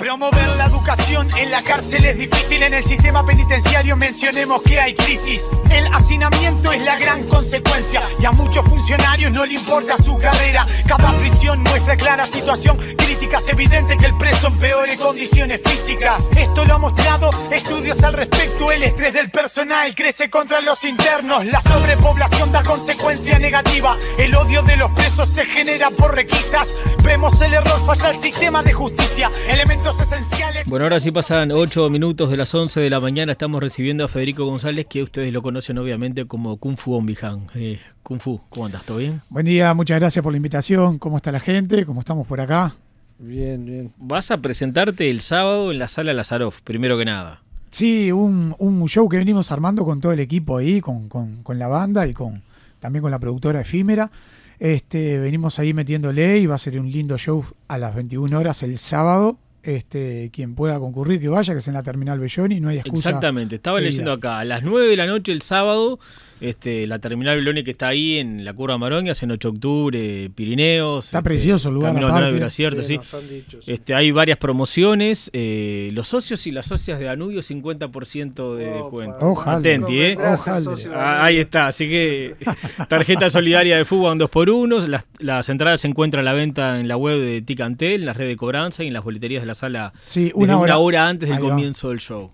Promover la educación en la cárcel es difícil. En el sistema penitenciario mencionemos que hay crisis. El hacinamiento es la gran consecuencia y a muchos funcionarios no le importa su carrera. Cada prisión muestra clara situación crítica. Es evidente que el preso empeore condiciones físicas. Esto lo ha mostrado estudios al respecto. El estrés del personal crece contra los internos. La sobrepoblación da consecuencia negativa. El odio de los presos se genera por requisas. Vemos el error, falla el sistema de justicia. Elementos esenciales. Bueno, ahora sí pasan 8 minutos de las 11 de la mañana. Estamos recibiendo a Federico González, que ustedes lo conocen obviamente como Kung Fu Ombihan. Eh, Kung Fu, ¿cómo andas? ¿Todo bien? Buen día, muchas gracias por la invitación. ¿Cómo está la gente? ¿Cómo estamos por acá? Bien, bien. Vas a presentarte el sábado en la sala Lazaroff, primero que nada. Sí, un, un show que venimos armando con todo el equipo ahí, con, con, con la banda y con también con la productora efímera. Este, venimos ahí metiéndole y va a ser un lindo show a las 21 horas el sábado. Este, quien pueda concurrir que vaya, que es en la terminal Belloni, no hay excusa. Exactamente, estaba leyendo acá, a las 9 de la noche el sábado, este, la terminal Belloni que está ahí en la curva Maronga, hace 8 de octubre, Pirineos. Está este, precioso el lugar. Aparte. Cierto, sí. han dicho, sí. Este, hay varias promociones, eh, los socios y las socias de Danubio 50% de descuento. Ojalá. Atenti, ¿eh? Gracias, Ojalá. Ah, ahí está, así que tarjeta solidaria de fútbol 2x1. Las, las entradas se encuentran a la venta en la web de Ticantel, en la red de cobranza y en las boleterías de la sala Sí, una hora, hora antes del Ahí va. comienzo del show.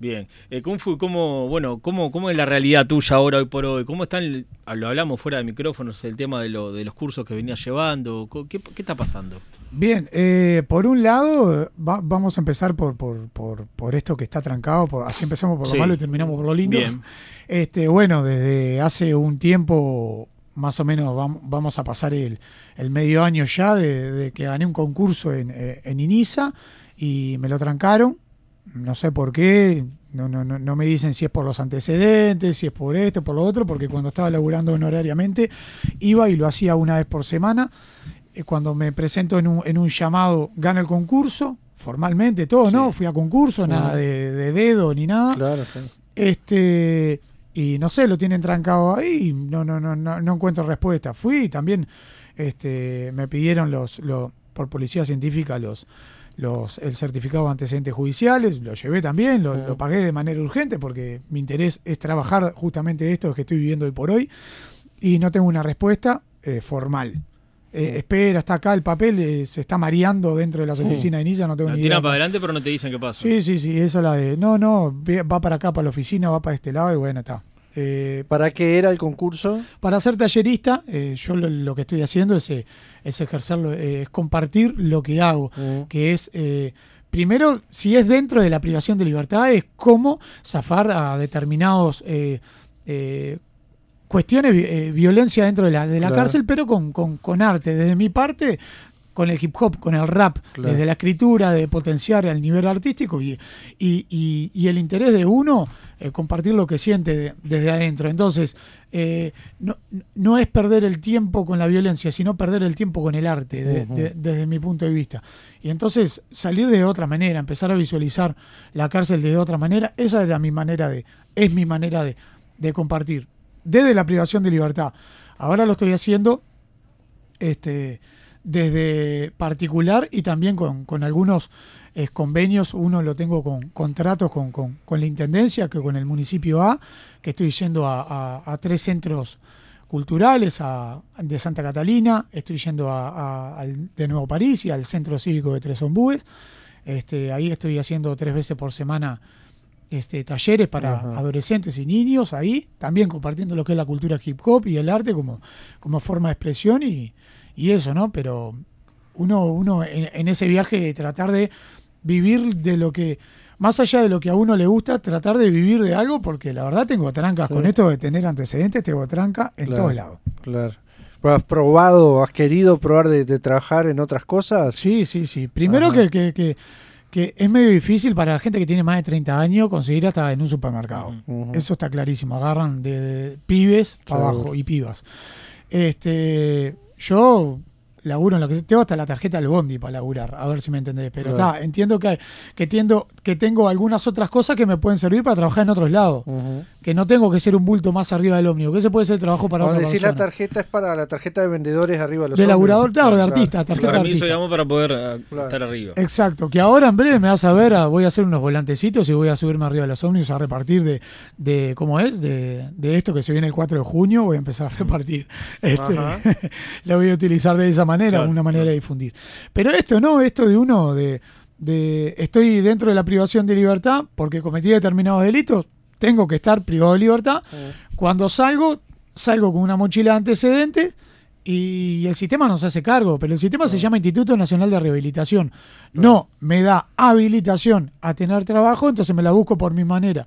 Bien, eh, Kung Fu, ¿cómo, bueno, cómo, ¿cómo es la realidad tuya ahora, hoy por hoy? ¿Cómo están, lo hablamos fuera de micrófonos, el tema de, lo, de los cursos que venías llevando? ¿Qué, qué está pasando? Bien, eh, por un lado, va- vamos a empezar por, por, por, por esto que está trancado, por- así empezamos por Sí. lo malo y terminamos por lo lindo. Bien. Este, bueno, desde hace un tiempo, más o menos, vam- vamos a pasar el, el medio año ya de, de que gané un concurso en, eh, en Inisa y me lo trancaron. No sé por qué, no, no, no, me dicen si es por los antecedentes, si es por esto, por lo otro, porque cuando estaba laburando honorariamente iba y lo hacía una vez por semana. Eh, Cuando me presento en un, en un llamado, gano el concurso, formalmente todo, ¿no? Fui a concurso, nada de, de dedo ni nada. Claro, sí. Este, y no sé, lo tienen trancado ahí, no, no, no, no, no encuentro respuesta. Fui también este, me pidieron los, lo- por policía científica los, los, el certificado de antecedentes judiciales, lo llevé también, lo, lo pagué de manera urgente porque mi interés es trabajar justamente esto que estoy viviendo hoy por hoy y no tengo una respuesta eh, formal. Eh, espera, está acá el papel, eh, se está mareando dentro de las Sí. oficinas de Nilla, no tengo La ni tiran idea. para adelante, pero no te dicen qué pasa. Sí, sí, sí, esa es la de, no, no, va para acá, para la oficina, va para este lado y bueno, está. Eh, ¿Para qué era el concurso? para ser tallerista, eh, yo lo, lo que estoy haciendo es, eh, es ejercerlo, eh, es compartir lo que hago, Mm. que es, eh, primero, si es dentro de la privación de libertad, es cómo zafar a determinados eh, eh, cuestiones, eh, violencia dentro de la, de la Claro. cárcel, pero con, con, con arte. Desde mi parte, con el hip hop, con el rap, Claro. desde la escritura, de potenciar el nivel artístico y, y, y- y el interés de uno, eh, compartir lo que siente de- desde adentro. Entonces, eh, no, no es perder el tiempo con la violencia, sino perder el tiempo con el arte, de- desde mi punto de vista. Y entonces salir de otra manera, empezar a visualizar la cárcel de otra manera, esa era mi manera de, es mi manera de, de compartir, desde la privación de libertad. Ahora lo estoy haciendo este, desde particular y también con, con algunos eh, convenios. Uno lo tengo con contratos con, con- la Intendencia, que con el municipio A, que estoy yendo a, tres centros culturales a- de Santa Catalina, estoy yendo a, a- al de Nuevo París y al Centro Cívico de Tres Ombúes. Este, ahí estoy haciendo tres veces por semana este, talleres para Ajá. adolescentes y niños ahí, también compartiendo lo que es la cultura hip hop y el arte como, como forma de expresión y, y eso, ¿no? Pero uno, uno en, en ese viaje tratar de vivir de lo que, más allá de lo que a uno le gusta, tratar de vivir de algo, porque la verdad tengo trancas Sí. con esto de tener antecedentes, tengo tranca en Claro. todos lados. Claro. ¿Pero ¿Has probado, has querido probar de, de trabajar en otras cosas? Sí, sí, sí. Primero Ajá. que, que, que, que es medio difícil para la gente que tiene más de 30 años conseguir hasta en un supermercado. Eso está clarísimo. Agarran de, de pibes para abajo y pibas. Este, yo laburo en lo que tengo hasta la tarjeta del bondi para laburar, a ver si me entendés. Pero Claro. está, entiendo que, que, tiendo, que tengo algunas otras cosas que me pueden servir para trabajar en otros lados. Ujú. Que no tengo que ser un bulto más arriba del ómnibus, que ese puede ser trabajo para Cuando otra decís persona. la tarjeta es para la tarjeta de vendedores arriba de los de ómnibus. laburador, claro, de artista, tarjeta de artista. digamos, para poder eh, Claro. estar arriba. Exacto, que ahora en breve me vas a ver, a- voy a hacer unos volantecitos y voy a subirme arriba de los ómnibus a repartir de, de ¿cómo es? De, de esto que se viene el 4 de junio, voy a empezar a repartir. Este, Ajá. la voy a utilizar de esa manera, Claro, una manera claro. de difundir. Pero esto no, esto de uno, de, de estoy dentro de la privación de libertad porque cometí determinados delitos, tengo que estar privado de libertad. Cuando salgo, salgo con una mochila de antecedentes y el sistema nos hace cargo, pero el sistema se llama Instituto Nacional de Rehabilitación. No me da habilitación a tener trabajo, entonces me la busco por mi manera.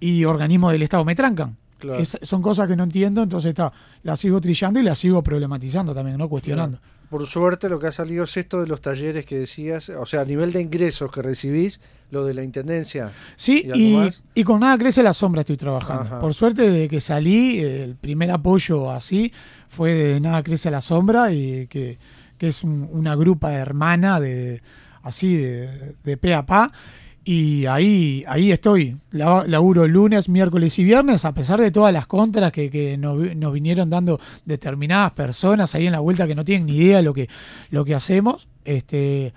Y organismos del Estado me trancan. Claro. Es- son cosas que no entiendo, entonces está, las sigo trillando y las sigo problematizando también, ¿no? Cuestionando. Por suerte lo que ha salido es esto de los talleres que decías, o sea, a nivel de ingresos que recibís, lo de la intendencia. Sí, ¿Y con nada crece la sombra estoy trabajando. Ajá. Por suerte, desde que salí, el primer apoyo así fue de nada crece la sombra y que, que es un- una grupa hermana de así de, de pe a pa. Y ahí, ahí estoy. La- laburo lunes, miércoles y viernes, a pesar de todas las contras que, que nos, nos vinieron dando determinadas personas ahí en la vuelta que no tienen ni idea lo que, lo que hacemos. Este,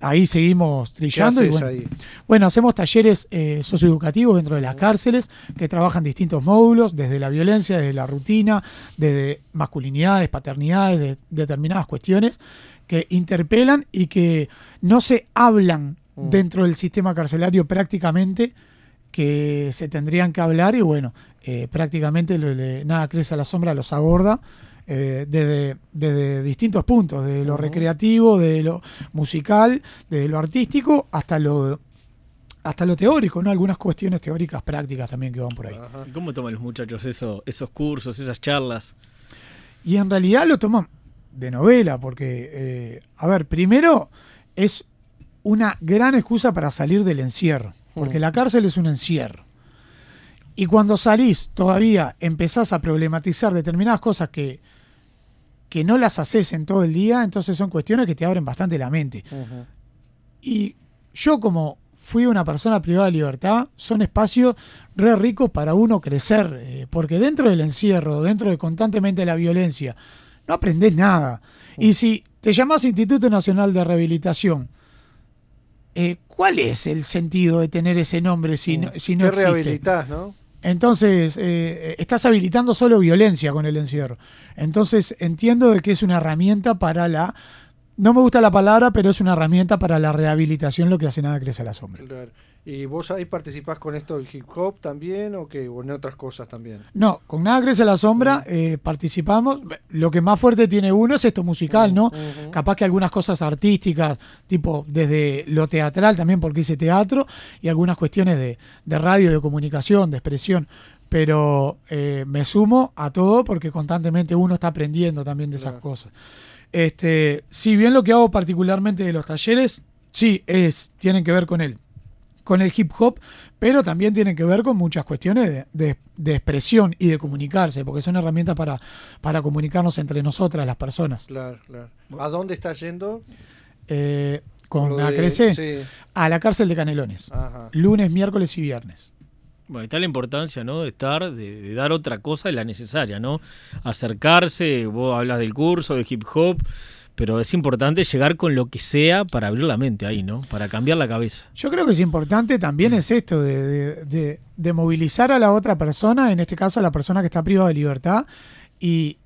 ahí seguimos ¿Qué trillando. y haces bueno, ahí? bueno, hacemos talleres eh, socioeducativos dentro de las cárceles que trabajan distintos módulos, desde la violencia, desde la rutina, desde masculinidades, paternidades, de determinadas cuestiones que interpelan y que no se hablan Mm. dentro del sistema carcelario prácticamente que se tendrían que hablar y bueno, eh, prácticamente le- nada crece a la sombra, los aborda eh, desde, desde distintos puntos, de lo recreativo, de lo musical, de lo artístico, hasta lo hasta lo teórico, ¿no? Algunas cuestiones teóricas prácticas también que van por ahí. Ajá. ¿Y ¿Cómo toman los muchachos eso, esos cursos, esas charlas? Y en realidad lo toman de novela, porque, eh, a ver, primero es una gran excusa para salir del encierro, porque Mm. la cárcel es un encierro. Y cuando salís, todavía empezás a problematizar determinadas cosas que, que no las haces en todo el día, entonces son cuestiones que te abren bastante la mente. Y yo como fui una persona privada de libertad, son espacios re ricos para uno crecer, eh, porque dentro del encierro, dentro de constantemente la violencia, no aprendés nada. Y si te llamás Instituto Nacional de Rehabilitación, eh, ¿cuál es el sentido de tener ese nombre si no, si no ¿Qué existe? rehabilitás, no? Entonces, eh, estás habilitando solo violencia con el encierro. Entonces, entiendo de que es una herramienta para la... No me gusta la palabra, pero es una herramienta para la rehabilitación, lo que hace nada crece a la sombra. Claro. ¿Y vos ahí participás con esto del hip hop también o qué? ¿O en otras cosas también? No, con nada crece la sombra eh, participamos. Lo que más fuerte tiene uno es esto musical, ¿no? Ujú. Capaz que algunas cosas artísticas, tipo desde lo teatral también, porque hice teatro, y algunas cuestiones de, de radio, de comunicación, de expresión. Pero eh, me sumo a todo porque constantemente uno está aprendiendo también de esas cosas. Este, si bien lo que hago particularmente de los talleres, sí, es, tienen que ver con él, con el hip hop, pero también tienen que ver con muchas cuestiones de, de- de expresión y de comunicarse, porque son herramientas para, para comunicarnos entre nosotras, las personas. Claro, claro. ¿A dónde estás yendo? Eh, con la Crece Sí. a la cárcel de Canelones, Ajá. lunes, miércoles y viernes. Bueno, está la importancia, ¿no? De estar, de, de dar otra cosa de la necesaria, ¿no? Acercarse, vos hablas del curso, de hip hop, pero es importante llegar con lo que sea para abrir la mente ahí, ¿no? Para cambiar la cabeza. Yo creo que es importante también es esto de, de- de- de movilizar a la otra persona, en este caso a la persona que está privada de libertad, y,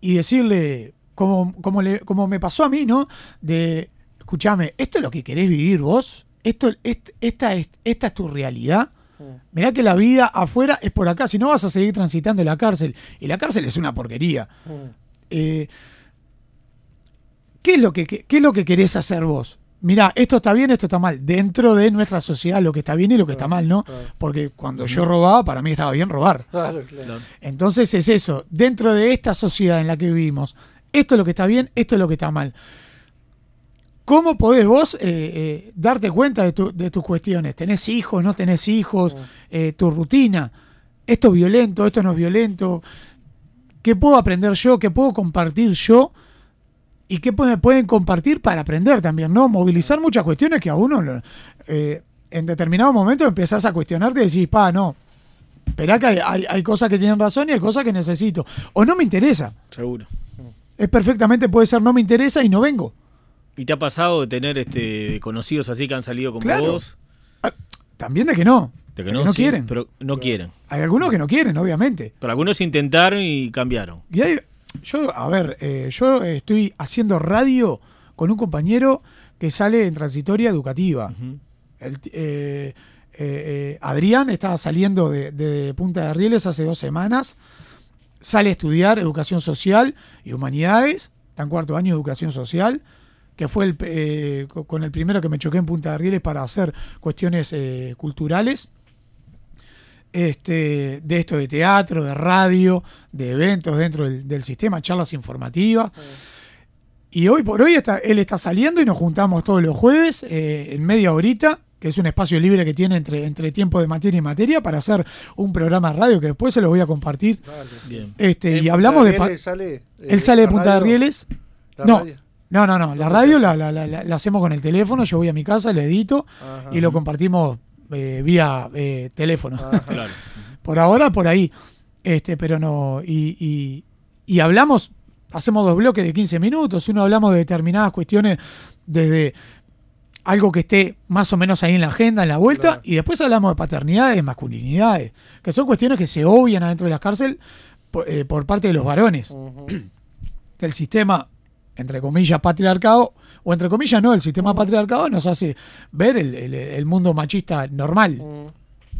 y decirle, como, como, le- como me pasó a mí, ¿no? De, escúchame, ¿esto es lo que querés vivir vos? ¿Esto, est- esta, es, ¿Esta es tu realidad? Mirá que la vida afuera es por acá, si no vas a seguir transitando la cárcel, y la cárcel es una porquería. Eh, ¿qué, es lo que, qué, qué es lo que querés hacer vos? Mirá, esto está bien, esto está mal. Dentro de nuestra sociedad, lo que está bien y lo que está mal, ¿no? Porque cuando yo robaba, para mí estaba bien robar. Claro, claro. Entonces es eso, dentro de esta sociedad en la que vivimos, esto es lo que está bien, esto es lo que está mal. ¿Cómo podés vos eh, eh, darte cuenta de, tu- de tus cuestiones? ¿Tenés hijos, no tenés hijos? Eh, ¿Tu rutina? ¿Esto es violento, esto no es violento? ¿Qué puedo aprender yo? ¿Qué puedo compartir yo? ¿Y qué pueden, pueden compartir para aprender también? ¿no? Movilizar muchas cuestiones que a uno lo- eh, en determinado momento empezás a cuestionarte y decís, pa, no, esperá que hay, hay- hay cosas que tienen razón y hay cosas que necesito. O no me interesa. Seguro. Es perfectamente, puede ser no me interesa y no vengo. ¿Y te ha pasado de tener este conocidos así que han salido como Claro. vos? Ah, También de que no. De que de no, que no sí, quieren. Pero no quieren. Hay algunos que no quieren, obviamente. Pero algunos intentaron y cambiaron. Y hay- yo, a ver, eh, yo estoy haciendo radio con un compañero que sale en transitoria educativa. El eh, eh, Adrián estaba saliendo de, de Punta de Rieles hace dos semanas. Sale a estudiar educación social y humanidades. Está en cuarto año de educación social. Que fue el, eh, co- con el primero que me choqué en Punta de Rieles para hacer cuestiones eh, culturales. Este, de esto de teatro, de radio, de eventos dentro del, del sistema, charlas informativas. Y hoy por hoy está, él está saliendo y nos juntamos todos los jueves eh, en media horita, que es un espacio libre que tiene entre, entre tiempo de materia y materia, para hacer un programa de radio que después se lo voy a compartir. Bien. Este, ¿En y hablamos de... sale, eh, él sale de la Punta de? Rieles. ¿La No, radio? no, no, no. La ¿Dónde radio la, la- la- la- la hacemos con el teléfono, yo voy a mi casa, la edito Ajá. y lo compartimos eh, vía eh, teléfono. Claro. por ahora por ahí. Este, pero no. Y, y- y hablamos, hacemos dos bloques de 15 minutos. Uno hablamos de determinadas cuestiones desde algo que esté más o menos ahí en la agenda, en la vuelta, Claro. y después hablamos de paternidades, masculinidades, que son cuestiones que se obvian adentro de las cárceles por, eh, por parte de los varones. Que el sistema, entre comillas, patriarcado, o entre comillas no, el sistema patriarcado nos hace ver el, el- el mundo machista normal.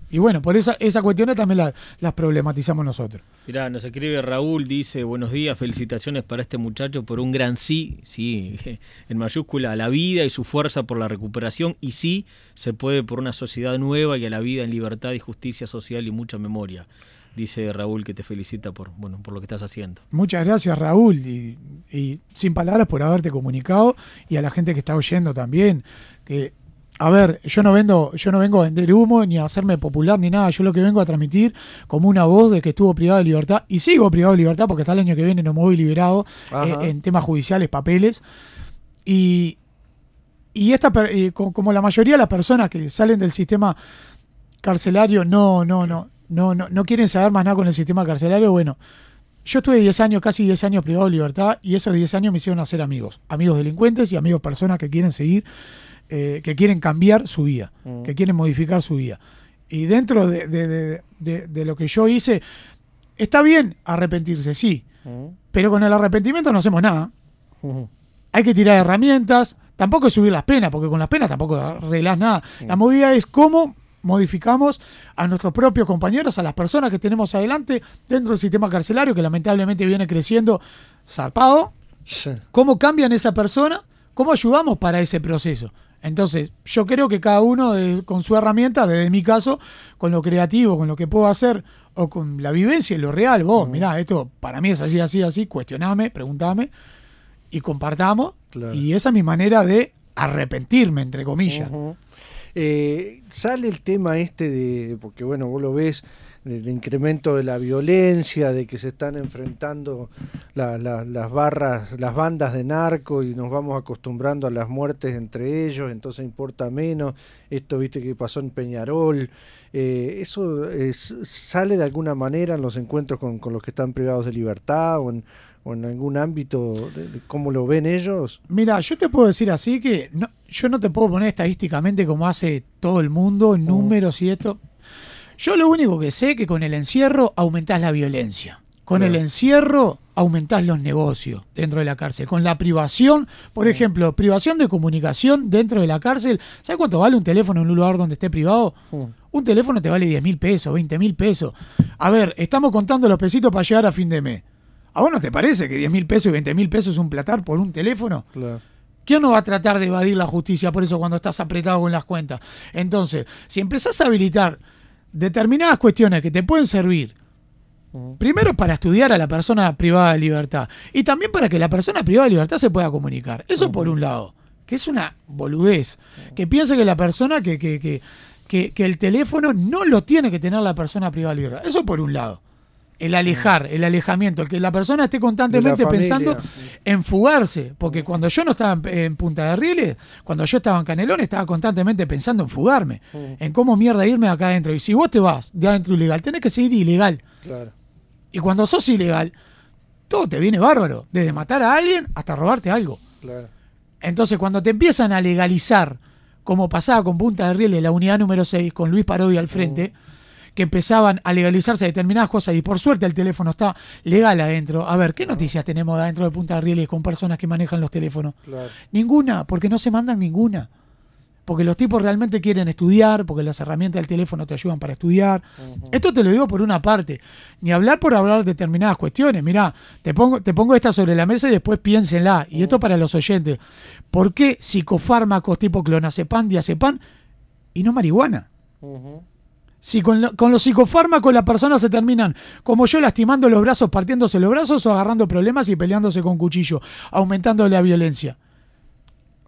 Y bueno, por esa, esas cuestiones también la- las problematizamos nosotros. Mirá, nos escribe Raúl, dice, buenos días, felicitaciones para este muchacho por un gran sí, sí, en mayúscula, a la vida y su fuerza por la recuperación, y sí, se puede por una sociedad nueva y a la vida en libertad y justicia social y mucha memoria. Dice Raúl que te felicita por, bueno, por lo que estás haciendo. Muchas gracias, Raúl, y, y sin palabras por haberte comunicado y a la gente que está oyendo también. Que, a ver, yo no vendo, yo no vengo a vender humo ni a hacerme popular ni nada. Yo lo que vengo a transmitir como una voz de que estuvo privado de libertad y sigo privado de libertad porque hasta el año que viene no me voy liberado eh, en temas judiciales, papeles. Y, y esta co- como la mayoría de las personas que salen del sistema carcelario no, no, no, no, no, no quieren saber más nada con el sistema carcelario, bueno, yo estuve 10 años, casi 10 años privado de libertad y esos 10 años me hicieron hacer amigos, amigos delincuentes y amigos personas que quieren seguir, eh, que quieren cambiar su vida, Mm. que quieren modificar su vida. Y dentro de, de- de- de- de lo que yo hice, está bien arrepentirse, sí, Ujú. pero con el arrepentimiento no hacemos nada. Hay que tirar herramientas, tampoco es subir las penas, porque con las penas tampoco arreglás nada. La movida es cómo modificamos a nuestros propios compañeros, a las personas que tenemos adelante dentro del sistema carcelario, que lamentablemente viene creciendo zarpado, Sí. cómo cambian esa persona, cómo ayudamos para ese proceso. Entonces, yo creo que cada uno de- con su herramienta, desde mi caso, con lo creativo, con lo que puedo hacer, o con la vivencia y lo real, vos, mirá, esto para mí es así, así, así, cuestioname, preguntame y compartamos. Claro. Y esa es mi manera de arrepentirme, entre comillas. Eh, sale el tema este de, porque bueno, vos lo ves, del incremento de la violencia, de que se están enfrentando la- la- las barras, las bandas de narco y nos vamos acostumbrando a las muertes entre ellos, entonces importa menos. Esto, viste, que pasó en Peñarol. Eh, ¿Eso es- sale de alguna manera en los encuentros con, con los que están privados de libertad o en, o en algún ámbito de, de cómo lo ven ellos? Mira, yo te puedo decir así que no, yo no te puedo poner estadísticamente como hace todo el mundo, en números y esto. Yo lo único que sé es que con el encierro aumentás la violencia. Con Claro. el encierro aumentás los negocios dentro de la cárcel. Con la privación, por ejemplo, privación de comunicación dentro de la cárcel. ¿Sabes cuánto vale un teléfono en un lugar donde esté privado? Mm. Un teléfono te vale 10 mil pesos, 20 mil pesos. A ver, estamos contando los pesitos para llegar a fin de mes. ¿A vos no te parece que 10 mil pesos y 20 mil pesos es un platar por un teléfono? Claro. ¿Quién no va a tratar de evadir la justicia por eso cuando estás apretado con las cuentas? Entonces, si empezás a habilitar determinadas cuestiones que te pueden servir, primero para estudiar a la persona privada de libertad y también para que la persona privada de libertad se pueda comunicar. Eso por un lado, que es una boludez. Que piense que la persona, que, que, que, que, que el teléfono no lo tiene que tener la persona privada de libertad. Eso por un lado. El alejar, el alejamiento, el que la persona esté constantemente pensando en fugarse. Porque cuando yo no estaba en, en Punta de Rieles, cuando yo estaba en Canelón, estaba constantemente pensando en fugarme, en cómo mierda irme acá adentro. Y si vos te vas de adentro ilegal, tenés que seguir ilegal. Claro. Y cuando sos ilegal, todo te viene bárbaro, desde matar a alguien hasta robarte algo. Claro. Entonces, cuando te empiezan a legalizar, como pasaba con Punta de Rieles, la unidad número 6, con Luis Parodi al frente, que empezaban a legalizarse determinadas cosas y por suerte el teléfono está legal adentro. A ver, ¿qué noticias tenemos adentro de Punta de Rieles con personas que manejan los teléfonos? Claro. Ninguna, porque no se mandan ninguna. Porque los tipos realmente quieren estudiar, porque las herramientas del teléfono te ayudan para estudiar. Esto te lo digo por una parte. Ni hablar por hablar de determinadas cuestiones. Mirá, te pongo, te pongo esta sobre la mesa y después piénsenla. Y esto para los oyentes. ¿Por qué psicofármacos tipo clonazepam, diazepam y no marihuana? Si con, lo- con los psicofármacos las personas se terminan, como yo, lastimando los brazos, partiéndose los brazos o agarrando problemas y peleándose con cuchillo, aumentando la violencia.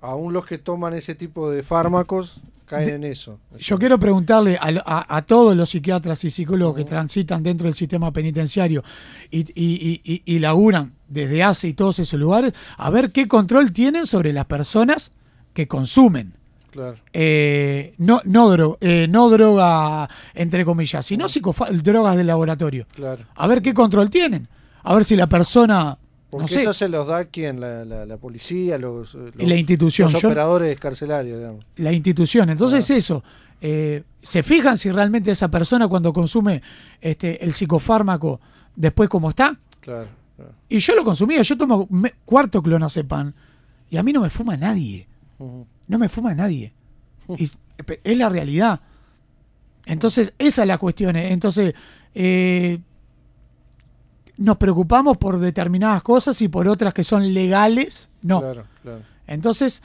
Aún los que toman ese tipo de fármacos caen en eso. Yo quiero preguntarle a, a- a todos los psiquiatras y psicólogos que transitan dentro del sistema penitenciario y- y- y laburan desde hace y todos esos lugares, a ver qué control tienen sobre las personas que consumen. Claro. Eh, no, no, dro- eh, no droga, entre comillas, sino drogas de laboratorio. Claro. A ver qué control tienen. A ver si la persona. Porque no sé, eso se los da quién, la, la, la policía, los, eh, y la los- institución. los Yo- operadores carcelarios, digamos. la institución. Entonces eso, eh, ¿se fijan si realmente esa persona cuando consume este, el psicofármaco después cómo está? Claro. claro. Y yo lo consumía, yo tomo me- cuarto clonazepam y a mí no me fuma nadie, Ujú. No me fuma nadie. Y es- la realidad. Entonces, esa es la cuestión. eh. Entonces, eh, nos preocupamos por determinadas cosas y por otras que son legales, no. Claro, claro. Entonces,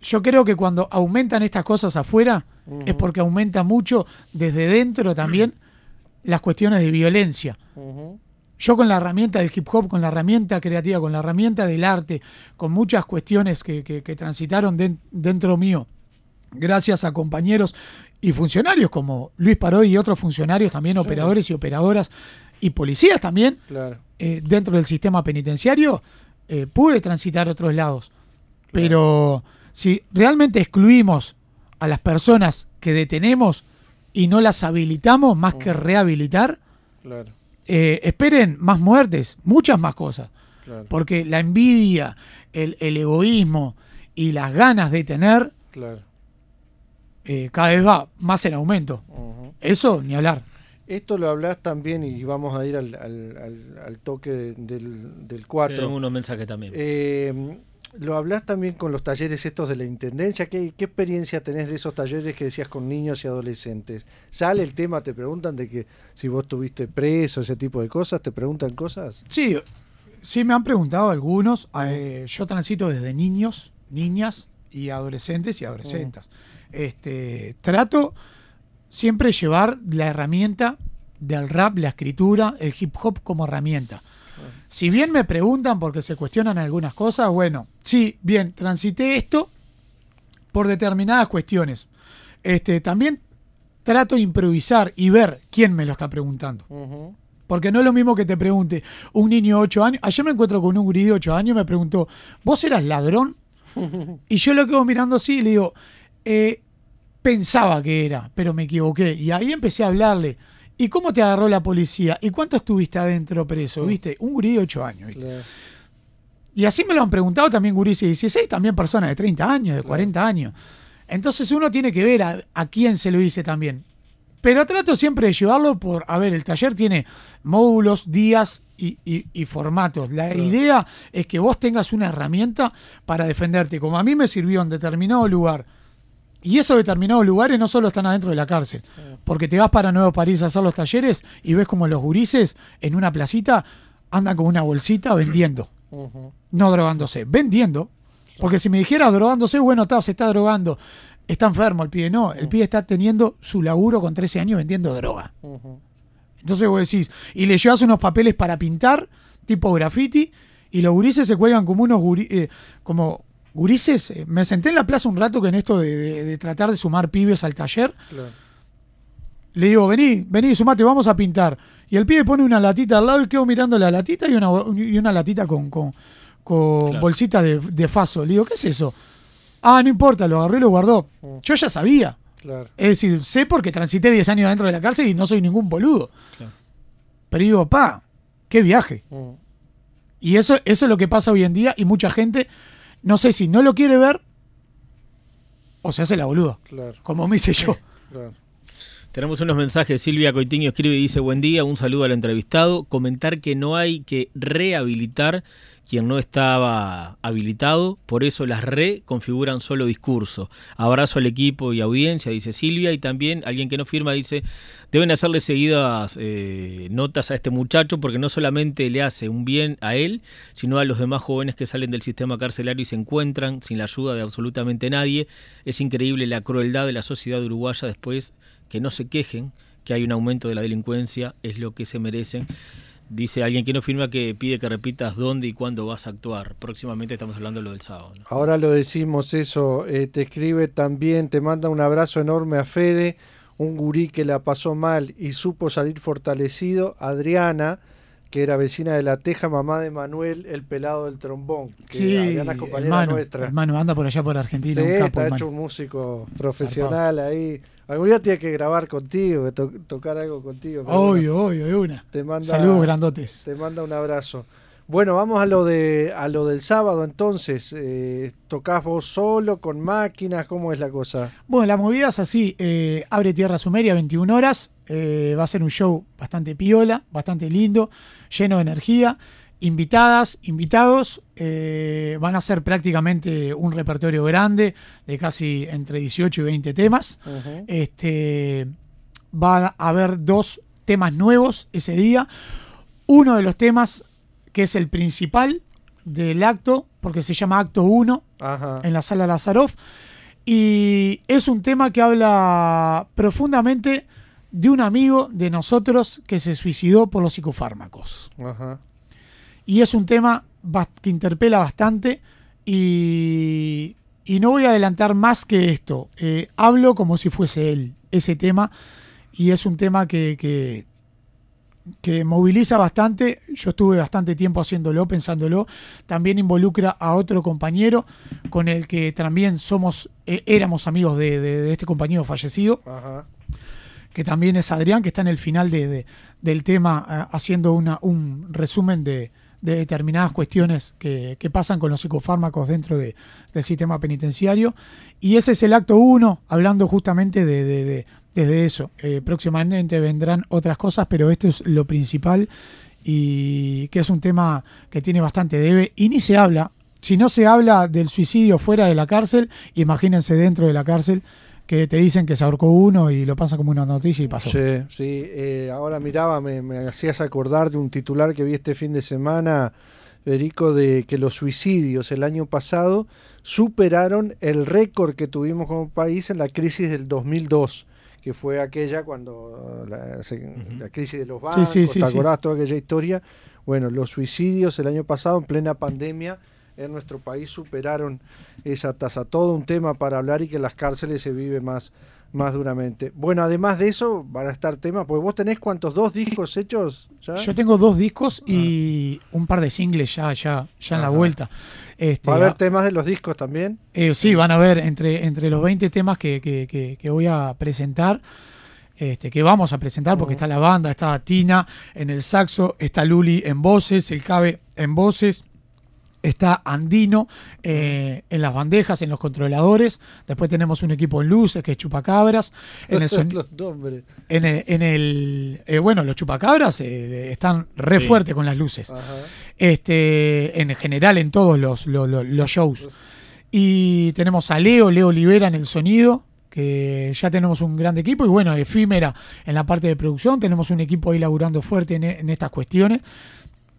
yo creo que cuando aumentan estas cosas afuera es porque aumenta mucho desde dentro también las cuestiones de violencia. Yo con la herramienta del hip hop, con la herramienta creativa, con la herramienta del arte, con muchas cuestiones que, que- que transitaron den- dentro mío, gracias a compañeros y funcionarios como Luis Parodi y otros funcionarios también, operadores y operadoras y policías también, Claro. eh, dentro del sistema penitenciario, eh, pude transitar otros lados. Pero si realmente excluimos a las personas que detenemos y no las habilitamos más que rehabilitar, Claro. Eh, esperen más muertes, muchas más cosas. Claro. Porque la envidia, el, el egoísmo y las ganas de tener Claro. eh, cada vez va más en aumento. Eso ni hablar. Esto lo hablas también y vamos a ir al, al- al- al toque de- del, del 4. Tenemos unos mensajes también. Eh, lo hablas también con los talleres estos de la Intendencia. ¿Qué, ¿Qué experiencia tenés de esos talleres que decías con niños y adolescentes? ¿Sale el tema? ¿Te preguntan de que si vos tuviste preso, ese tipo de cosas? ¿Te preguntan cosas? Sí, sí me han preguntado algunos. eh, yo transito desde niños, niñas y adolescentes y adolescentes. Este, trato siempre llevar la herramienta del rap, la escritura, el hip hop como herramienta. Si bien me preguntan porque se cuestionan algunas cosas, bueno, sí, bien, transité esto por determinadas cuestiones. Este, también trato de improvisar y ver quién me lo está preguntando. Porque no es lo mismo que te pregunte un niño de 8 años. Ayer me encuentro con un gurí de 8 años y me preguntó, ¿vos eras ladrón? y yo lo quedo mirando así y le digo, "Eh, pensaba que era, pero me equivoqué. Y ahí empecé a hablarle. ¿Y cómo te agarró la policía? ¿Y cuánto estuviste adentro preso? ¿Viste? Un gurí de 8 años. ¿viste? Y así me lo han preguntado también gurís de 16, también personas de 30 años, de 40 años. Entonces uno tiene que ver a, a quién se lo dice también. Pero trato siempre de llevarlo por, a ver, el taller tiene módulos, días y, y- y formatos. La idea es que vos tengas una herramienta para defenderte, como a mí me sirvió en determinado lugar. Y esos determinados lugares no solo están adentro de la cárcel, porque te vas para Nuevo París a hacer los talleres y ves como los gurises en una placita andan con una bolsita vendiendo no drogándose, vendiendo. Porque si me dijera drogándose, bueno, está, se está drogando, está enfermo el pibe. No, el pibe está teniendo su laburo con 13 años vendiendo droga. Entonces vos decís, y le llevas unos papeles para pintar, tipo graffiti, y los gurises se cuelgan como unos eh, como gurises. eh, me senté en la plaza un rato que en esto de, de- de tratar de sumar pibes al taller, Claro. Le digo, vení, vení, sumate, vamos a pintar. Y el pibe pone una latita al lado y quedo mirando la latita y una, y una latita con, con, con Claro. bolsita de, de faso. Le digo, ¿qué es eso? Ah, no importa, lo agarró y lo guardó. Mm. Yo ya sabía. Claro. Es decir, sé porque transité 10 años dentro de la cárcel y no soy ningún boludo. Claro. Pero digo, pa, qué viaje. Mm. Y eso, eso es lo que pasa hoy en día y mucha gente, no sé si no lo quiere ver o se hace la boluda, Claro, como me hice yo. Claro. Tenemos unos mensajes. Silvia Coitiño escribe y dice: Buen día, un saludo al entrevistado. Comentar que no hay que rehabilitar quien no estaba habilitado, por eso las re configuran solo discurso. Abrazo al equipo y audiencia, dice Silvia, y también alguien que no firma dice, deben hacerle seguidas eh, notas a este muchacho porque no solamente le hace un bien a él, sino a los demás jóvenes que salen del sistema carcelario y se encuentran sin la ayuda de absolutamente nadie. Es increíble la crueldad de la sociedad uruguaya después que no se quejen que hay un aumento de la delincuencia, es lo que se merecen. Dice alguien que no firma que pide que repitas dónde y cuándo vas a actuar. Próximamente estamos hablando de lo del sábado. Ahora lo decimos eso, eh, te escribe también, te manda un abrazo enorme a Fede, un gurí que la pasó mal y supo salir fortalecido, Adriana, que era vecina de La Teja, mamá de Manuel, el pelado del trombón, que Sí, Adriana es compañera hermano, nuestra. hermano, anda por allá por Argentina, Sí, un capo, está hecho un músico profesional ahí. Algún día tiene que grabar contigo, to- tocar algo contigo. bueno, Obvio, obvio, de una. te manda, Saludos grandotes. te manda un abrazo. Bueno, vamos a lo de a lo del sábado entonces. Eh, ¿Tocás vos solo, con máquinas? ¿Cómo es la cosa? Bueno, la movida es así. eh, abre Tierra Sumeria, 21 horas. Eh, va a ser un show bastante piola, bastante lindo, lleno de energía. Invitadas, invitados. eh, van a ser prácticamente un repertorio grande de casi entre 18 y 20 temas. Ujú. Este, va a haber dos temas nuevos ese día. Uno de los temas que es el principal del acto, porque se llama Acto 1 Ajá. en la sala Lazarov. Y es un tema que habla profundamente de un amigo de nosotros que se suicidó por los psicofármacos. Ajá. Y es un tema que interpela bastante y, y no voy a adelantar más que esto. Eh, hablo como si fuese él, ese tema, y es un tema que, que, que moviliza bastante. Yo estuve bastante tiempo haciéndolo, pensándolo. También involucra a otro compañero con el que también somos, eh, éramos amigos de, de- de este compañero fallecido Ajá. Que también es Adrián, que está en el final de, de- del tema eh, haciendo una, un resumen de, de determinadas cuestiones que, que pasan con los psicofármacos dentro de- del sistema penitenciario. Y ese es el acto 1, hablando justamente de- de- desde eso. Eh, próximamente vendrán otras cosas, pero esto es lo principal y que es un tema que tiene bastante debe y ni se habla. Si no se habla del suicidio fuera de la cárcel, imagínense dentro de la cárcel que te dicen que se ahorcó uno y lo pasa como una noticia y pasó. Sí, sí. eh, ahora miraba, me, me hacías acordar de un titular que vi este fin de semana, Federico, de que los suicidios el año pasado superaron el récord que tuvimos como país en la crisis del 2002 que fue aquella cuando la, se- Ujú. la crisis de los bancos, sí, sí, ¿te sí. acordás toda aquella historia? Bueno, los suicidios el año pasado en plena pandemia en nuestro país superaron esa tasa. Todo un tema para hablar y que en las cárceles se vive más, más duramente. Bueno, además de eso, van a estar temas, pues vos tenés cuántos, dos discos hechos ya. Yo tengo dos discos y un par de singles ya, ya, ya en la vuelta. Este, ¿Va a haber ah, temas de los discos también? eh, sí, van a ver entre, entre los 20 temas que, que- que- que voy a presentar. Este, que vamos a presentar porque está la banda, está Tina en el saxo, está Luli en voces, el Cabe en voces, está Andino eh, en las bandejas, en los controladores, después tenemos un equipo en luces que es Chupacabras, en el, son- los nombres. en el, en el- eh, bueno, los Chupacabras eh, están re Sí. fuertes con las luces, Ajá. este, en general en todos los, los- los- los shows. Y tenemos a Leo, Leo Olivera en el sonido, que ya tenemos un gran equipo. Y bueno, efímera en la parte de producción. Tenemos un equipo ahí laburando fuerte en, en estas cuestiones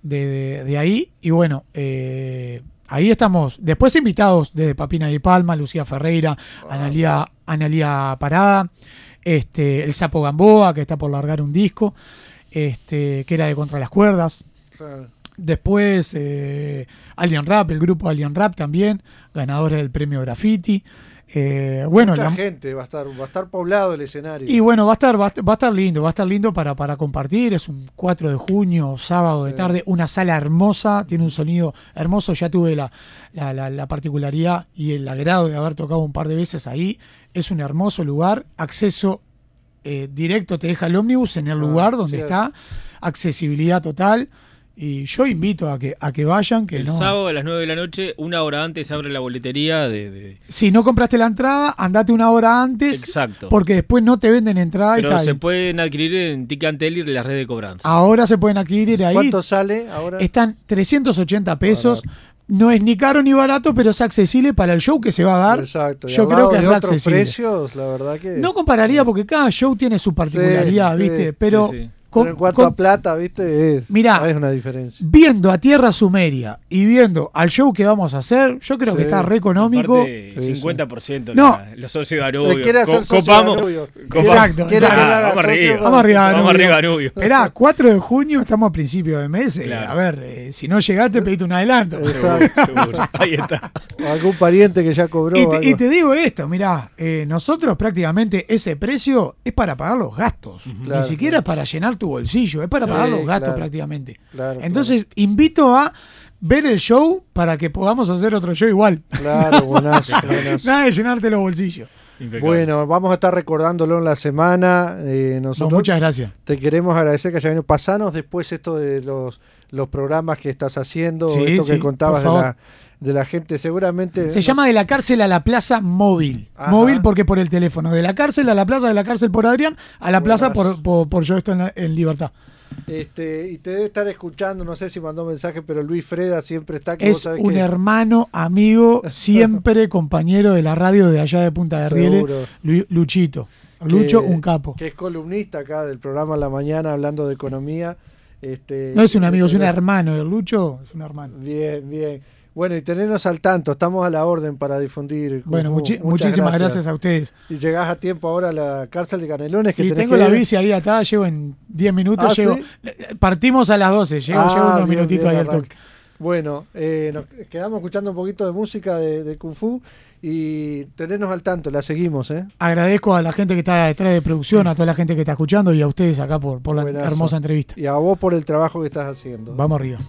de, de- de ahí. Y bueno, eh, ahí estamos. Después invitados de Papina de Palma, Lucía Ferreira, Analía, Analía Parada, este, el Sapo Gamboa, que está por largar un disco, este, que era de Contra las Cuerdas. Claro. Después eh, Alien Rap, el grupo Alien Rap también, ganadores del premio Graffiti. Eh, bueno, Mucha la- gente va a estar, va a estar poblado el escenario. y bueno, va a estar, va, a- va a estar lindo, va a estar lindo para, para compartir. Es un 4 de junio, sábado de tarde, una sala hermosa, tiene un sonido hermoso. Ya tuve la, la, la- la particularidad y el agrado de haber tocado un par de veces ahí. Es un hermoso lugar, acceso eh, directo te deja el ómnibus en el Ah, lugar donde cierto. está, accesibilidad total. Y yo invito a que, a que vayan, que El no. sábado a las 9 de la noche, una hora antes, abre la boletería de. de- Si no compraste la entrada, andate una hora antes. Exacto. Porque después no te venden entrada y Pero tal. se pueden adquirir en Ticantel y en la red de cobranza. Ahora se pueden adquirir ahí. ¿Cuánto sale ahora? Están 380 pesos. No es ni caro ni barato, pero es accesible para el show que se va a dar. Exacto. y Yo creo que es otros accesible. precios, la verdad que. No compararía porque cada show tiene su particularidad, Sí, sí, ¿viste? Pero, sí. Con- en cuanto con- a plata, ¿viste? Es, Mirá. es una diferencia. viendo a Tierra Sumeria y viendo al show que vamos a hacer, yo creo que está re económico. Aparte, Sí, sí. 50% No. la- los socios de Danubio. Quiere hacer Co- socio de copamos- Exacto, Quiere Vamos arriba. Vamos arriba, Vamos arriba. Esperá, 4 de junio, estamos a principio de mes. eh, Claro. A ver, eh, si no llegaste, pediste un adelanto. Exacto. Seguro. Ahí está. O algún pariente que ya cobró. Y te, algo. y te digo esto, mirá, eh, nosotros prácticamente ese precio es para pagar los gastos. Claro, Ni siquiera claro. es para llenar tu bolsillo, es para Sí, pagar los gastos claro. prácticamente. Claro, Entonces, invito a ver el show para que podamos hacer otro show igual. Claro, buenazo, buenazo. Nada de llenarte los bolsillos. Impecable. Bueno, vamos a estar recordándolo en la semana. eh, No, nosotros muchas gracias. te queremos agradecer que haya venido. Pasanos después esto de los, los programas que estás haciendo, Sí, esto que contabas de la, de la gente. Seguramente. Se no llama sé, de la cárcel a la plaza móvil. Ajá. Móvil porque por el teléfono. De la cárcel a la plaza, de la cárcel por Adrián, a la plaza por, por, por yo estoy en, libertad. Este, y te debe estar escuchando, no sé si mandó mensaje, pero Luis Freda siempre está. Que vos Es sabés un que- hermano, amigo, siempre compañero de la radio de allá de Punta de. Lu- Luchito. que- Lucho, un capo. Que es columnista acá del programa La Mañana hablando de economía. Este, No es un amigo, es un hermano. El Lucho es un hermano. Bien, bien. Bueno, y tenernos al tanto, estamos a la orden para difundir. Bueno, muchísimas gracias. a ustedes. Y llegás a tiempo ahora a la cárcel de Canelones. Que Y tenés tengo que la bici ahí atrás, llego en 10 minutos. Ah, llego, ¿sí? Partimos a las 12, llego, Ah, llego unos bien, minutitos bien, ahí al toque. Bueno, eh, nos quedamos escuchando un poquito de música de, de Kung Fu y tenernos al tanto, la seguimos, ¿eh? Agradezco a la gente que está detrás de producción, a toda la gente que está escuchando y a ustedes acá por, por la Buenazo. hermosa entrevista. Y a vos por el trabajo que estás haciendo. Vamos arriba.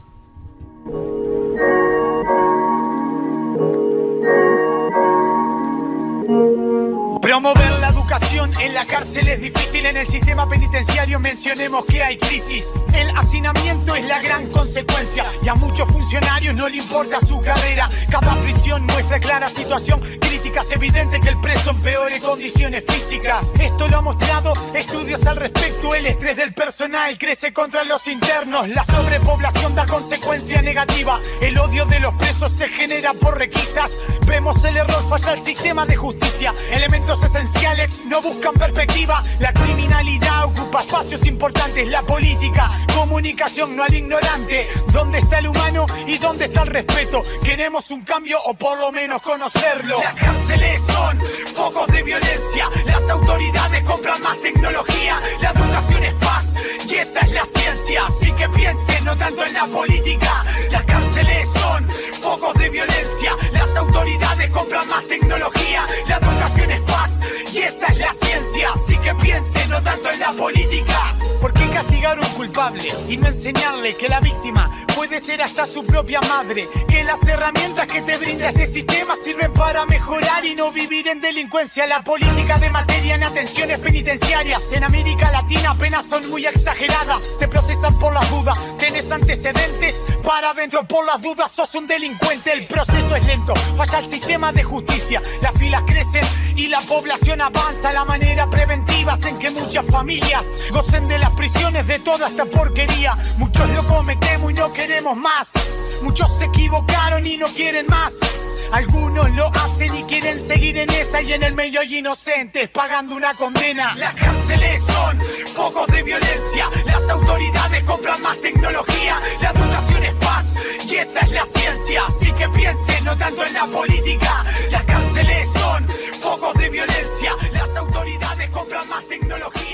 Thank you. Promover la educación en la cárcel es difícil, en el sistema penitenciario mencionemos que hay crisis. El hacinamiento es la gran consecuencia y a muchos funcionarios no le importa su carrera. Cada prisión muestra clara situación crítica, es evidente que el preso empeore condiciones físicas. Esto lo ha mostrado estudios al respecto, el estrés del personal crece contra los internos, la sobrepoblación da consecuencia negativa, el odio de los presos se genera por requisas. Vemos el error, falla el sistema de justicia, elementos esenciales no buscan perspectiva, la criminalidad ocupa espacios importantes, la política, comunicación no al ignorante, ¿dónde está el humano y dónde está el respeto? Queremos un cambio o por lo menos conocerlo. Las cárceles son focos de violencia, las autoridades compran más tecnología, la educación es paz y esa es la ciencia, así que piensen no tanto en la política, las cárceles son focos de violencia, las autoridades compran más tecnología, la educación es paz y esa es la ciencia, así que piensen no tanto en la política. ¿Por qué castigar a un culpable y no enseñarle que la víctima puede ser hasta su propia madre? Que las herramientas que te brinda este sistema sirven para mejorar y no vivir en delincuencia. La política de materia en atenciones penitenciarias en América Latina apenas son muy exageradas. Te procesan por las dudas, tenés antecedentes para adentro por las dudas, sos un delincuente. El proceso es lento, falla el sistema de justicia, las filas crecen y la población avanza. La manera preventiva en que muchas familias gocen de las prisiones de toda esta porquería. Muchos lo cometemos y no queremos más. Muchos se equivocaron y no quieren más. Algunos lo hacen y quieren seguir en esa y en el medio hay inocentes pagando una condena. Las cárceles son focos de violencia, las autoridades compran más tecnología, la educación y esa es la ciencia. Así que piensen, no tanto en la política. Las cárceles son focos de violencia. Las autoridades compran más tecnología.